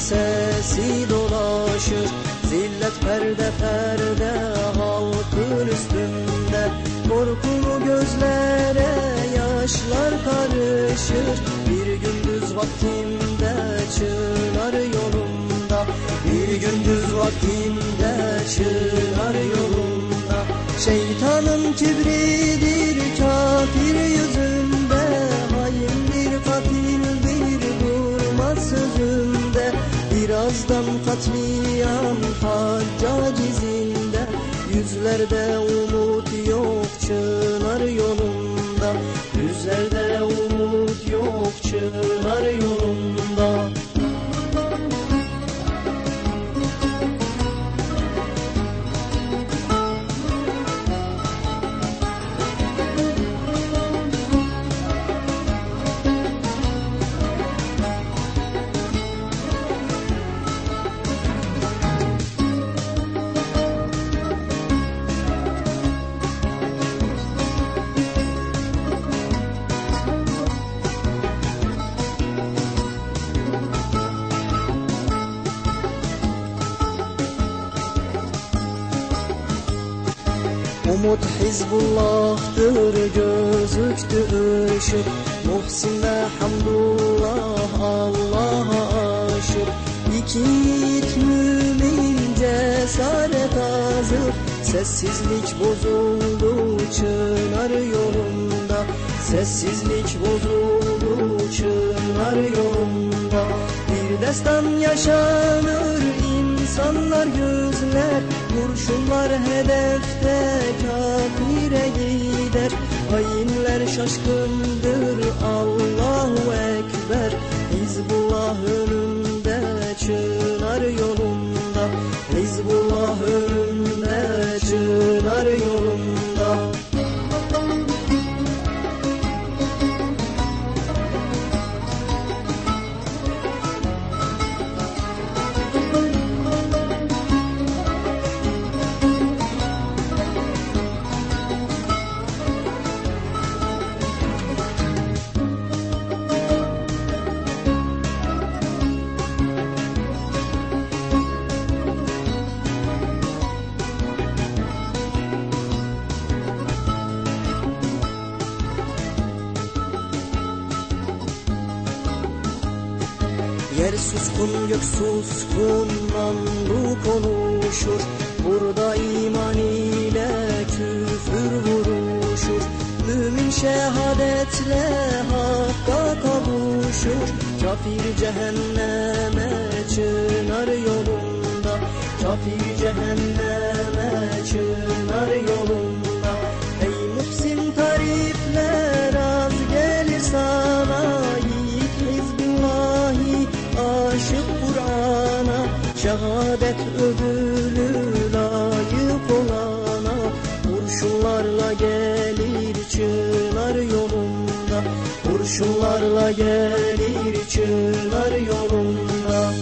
sesi dolaşır. Zillet perde perde halkın üstünde. Korkulu gözlere yaşlar karışır. Bir gündüz vaktinde çınar yolu katliam izinde Yüzlerde umut yok çınar yolunda Umut Hizbullah'tır gözüktü ışık. Muhsin ve Hamdullah Allah'a aşık. İki yiğit mümin cesaret hazır Sessizlik bozuldu çınar yolunda. Sessizlik bozuldu çınar yolunda. Bir destan yaşanır insanlar gözler Kurşunlar hedefte kafire gider. Hainler şaşkındır Allahu Ekber. Hizbullah önünde çınar yolunda. Hizbullah önünde çınar yolunda Yer suskun gök suskun namlu konuşur. Burada iman ile küfür vuruşur. Mümin şehadetle hakka kavuşur. Kafir cehenneme çınar yolunda. Kafir cehenneme çınar yolunda Şehadet ödülü layık olana Kurşunlarla gelir çınar yolunda. Kurşunlarla gelir çınar yolunda